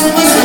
Música